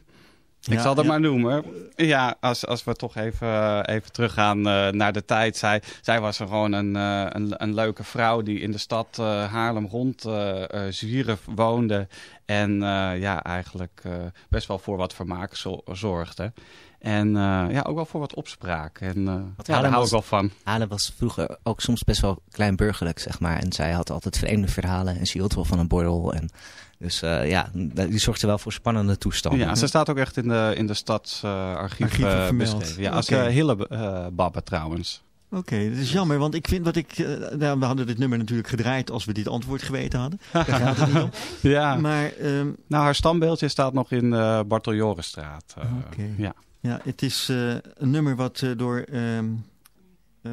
Ik Ja, zal dat ja. maar noemen. Ja, als, als we toch even, even teruggaan eh, naar de tijd. Zij, zij was gewoon een, eh, een, een leuke vrouw die in de stad eh, Haarlem rond eh eh, zwierf woonde. En eh, ja, eigenlijk eh, best wel voor wat vermaak zo- zorgde. En eh, ja, ook wel voor wat opspraak. En eh, ja, daar Haarlem hou was- ik wel van. Haarlem was vroeger ook soms best wel kleinburgerlijk, zeg maar. En zij had altijd vreemde verhalen en ze hield wel van een borrel. En dus eh, ja, die zorgde wel voor spannende toestanden. Ja, ze staat ook echt in de, in de stadsarchief uh, vermeld. Ja, als Oké. eh, Hille eh, Babbe trouwens. Oké, dat is jammer, want ik vind wat ik... nou, we hadden dit nummer natuurlijk gedraaid als we dit antwoord geweten hadden. Daar gaat het niet om. Ja, Maar ehm, nou haar standbeeldje staat nog in de Bartel Jorenstraat. eh, Oké. Ja. ja, het is eh, een nummer wat door... ehm, eh,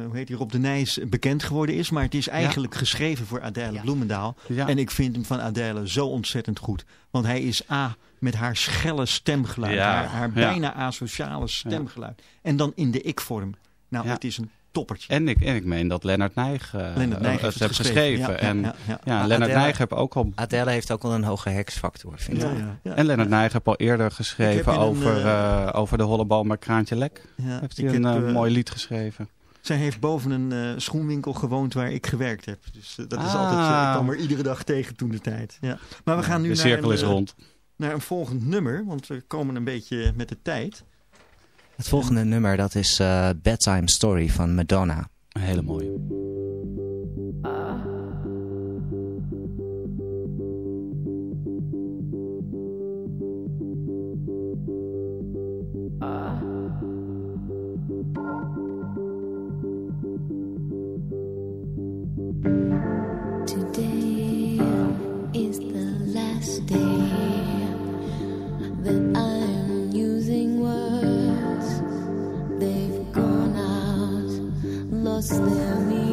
hoe heet die, Rob de Nijs bekend geworden is. Maar het is eigenlijk geschreven voor Adèle Ja. Bloemendaal. Ja. En ik vind hem van Adèle zo ontzettend goed. Want hij is A, met haar schelle stemgeluid. Ja, Haar, haar ja. bijna asociale stemgeluid. En dan in de ik-vorm. Nou, Ja. het is een toppertje. En ik, en ik meen dat Lennart Nijg, eh, Lennart Nijg het heeft heeft geschreven. geschreven. Ja, en ja, ja, ja, ja. Lennart Adele- Nijg heb ook al... Adele heeft ook wel een hoge heksfactor, vind ik. Ja, ja, ja. En Lennart Nijg heb al eerder geschreven in een, over, eh, eh, over de hollebal met Kraantje Lek. Ja, Heeft hij een heb, eh, eh, mooi lied geschreven. Zij heeft boven een eh, schoenwinkel gewoond waar ik gewerkt heb. Dus eh, dat is Ah. altijd, eh, ik kwam er iedere dag tegen toen de tijd. Ja. Maar we gaan nu de naar cirkel een, is rond. naar een volgend nummer, want we komen een beetje met de tijd. Het volgende nummer dat is eh, Bedtime Story van Madonna. Een hele mooie. just now.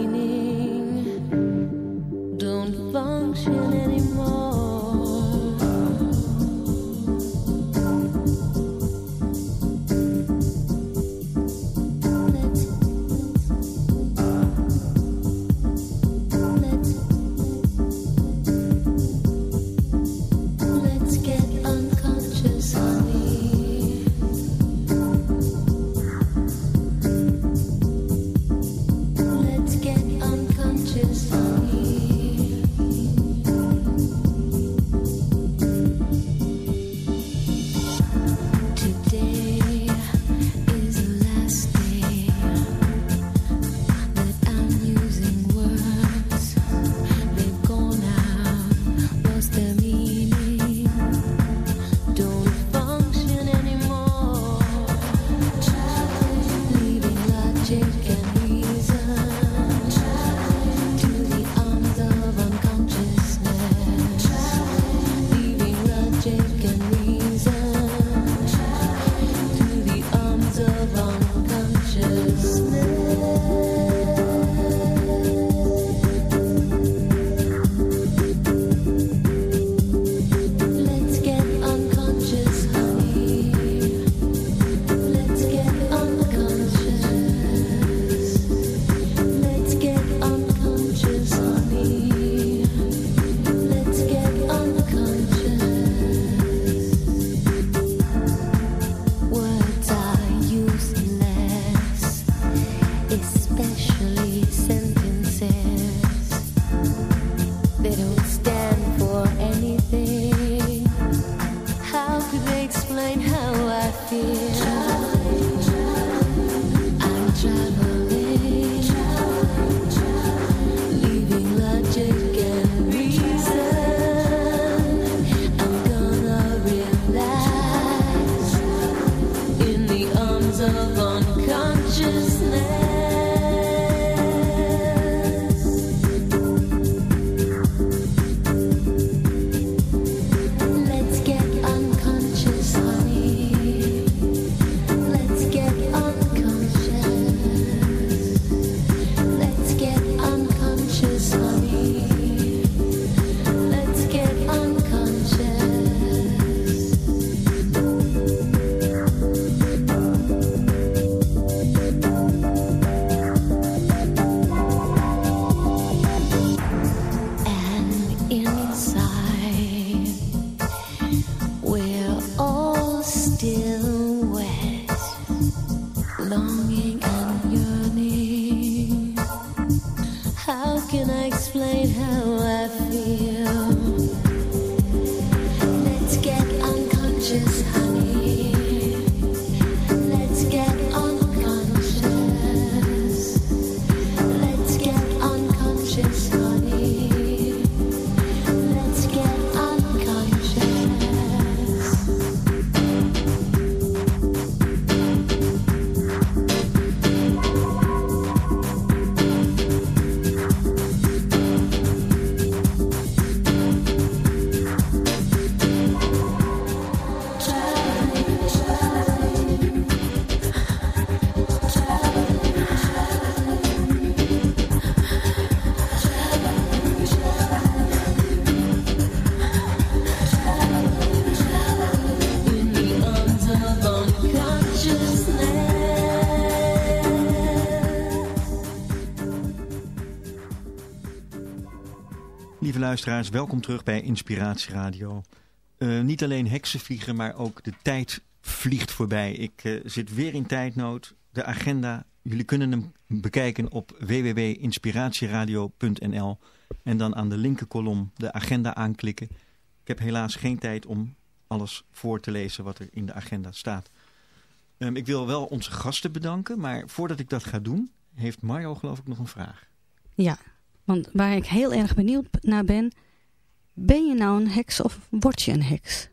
Luisteraars, welkom terug bij Inspiratie Radio. Eh, niet alleen heksen vliegen, maar ook de tijd vliegt voorbij. Ik eh, zit weer in tijdnood. De agenda, jullie kunnen hem bekijken op www.inspiratieradio.nl en dan aan de linkerkolom de agenda aanklikken. Ik heb helaas geen tijd om alles voor te lezen wat er in de agenda staat. Ehm, ik wil wel onze gasten bedanken, maar voordat ik dat ga doen, heeft Mario geloof ik nog een vraag. Ja, want waar ik heel erg benieuwd naar ben... Ben je nou een heks of word je een heks?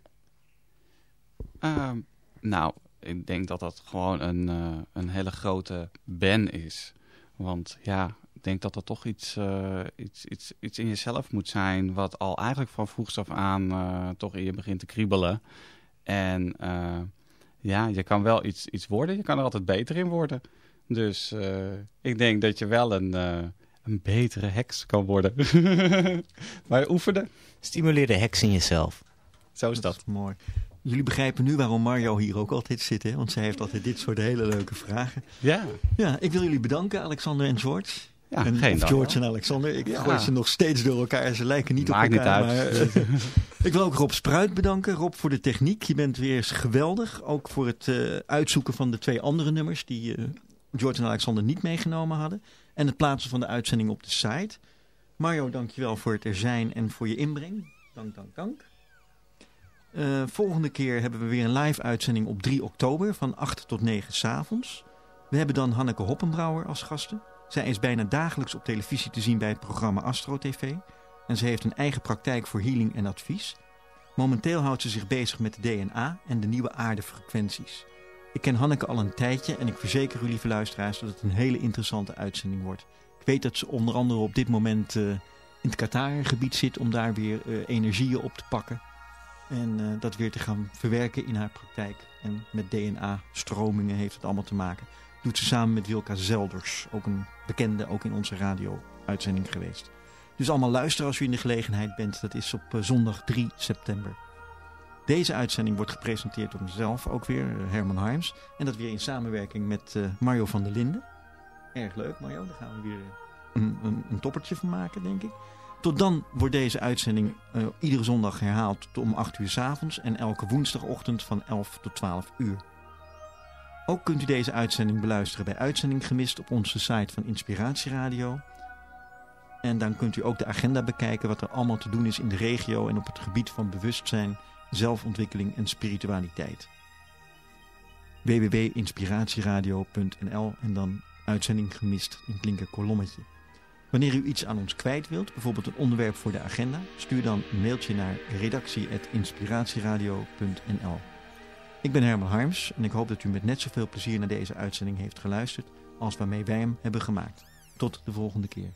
Ehm, nou, ik denk dat dat gewoon een, eh, een hele grote ben is. Want ja, ik denk dat er toch iets, eh, iets, iets, iets in jezelf moet zijn... wat al eigenlijk van vroegs af aan eh, toch in je begint te kriebelen. En ja, je kan wel iets, iets worden. Je kan er altijd beter in worden. Dus ik denk dat je wel een, een betere heks kan worden. maar oefenen. Stimuleer de heks in jezelf. Zo is dat. Mooi. Jullie begrijpen nu waarom Mario hier ook altijd zit, hè? Want zij heeft altijd dit soort hele leuke vragen. Ja. Ja, ik wil jullie bedanken, Alexander en George. Ja, en, geen George hoor. en Alexander. Ik Ja. gooi ze nog steeds door elkaar. Ze lijken niet Maakt op niet elkaar. uit. Maar, eh, ik wil ook Rob Spruit bedanken. Rob voor de techniek. Je bent weer eens geweldig. Ook voor het eh, uitzoeken van de twee andere nummers die eh, George en Alexander niet meegenomen hadden. En het plaatsen van de uitzending op de site. Mario, dankjewel voor het er zijn en voor je inbreng. Dank, dank, dank. Eh, volgende keer hebben we weer een live uitzending op 3 oktober van 8 tot 9 s avonds. We hebben dan Hanneke Hoppenbrouwer als gasten. Zij is bijna dagelijks op televisie te zien bij het programma Astro TV. En ze heeft een eigen praktijk voor healing en advies. Momenteel houdt ze zich bezig met de DNA en de nieuwe aardefrequenties. Ik ken Hanneke al een tijdje en ik verzeker u, lieve luisteraars, dat het een hele interessante uitzending wordt. Ik weet dat ze onder andere op dit moment eh, in het Qatar-gebied zit om daar weer eh, energieën op te pakken. En eh, dat weer te gaan verwerken in haar praktijk. En met DNA-stromingen heeft het allemaal te maken. Doet ze samen met Wilka Zelders, ook een bekende, ook in onze radio-uitzending geweest. Dus allemaal luisteren als u in de gelegenheid bent. Dat is op zondag 3 september. Deze uitzending wordt gepresenteerd door mezelf, ook weer eh, Herman Harms. En dat weer in samenwerking met eh, Mario van der Linden. Erg leuk Mario, daar gaan we weer een, een, een toppertje van maken, denk ik. Tot dan wordt deze uitzending eh, iedere zondag herhaald om 8 uur s avonds en elke woensdagochtend van 11 tot 12 uur. Ook kunt u deze uitzending beluisteren bij Uitzending Gemist op onze site van Inspiratie Radio. En dan kunt u ook de agenda bekijken wat er allemaal te doen is in de regio en op het gebied van bewustzijn, zelfontwikkeling en spiritualiteit. www.inspiratieradio.nl en dan uitzending gemist in het linker kolommetje. Wanneer u iets aan ons kwijt wilt, bijvoorbeeld een onderwerp voor de agenda, stuur dan een mailtje naar redactie.inspiratieradio.nl. Ik ben Herman Harms en ik hoop dat u met net zoveel plezier naar deze uitzending heeft geluisterd als waarmee wij hem hebben gemaakt. Tot de volgende keer.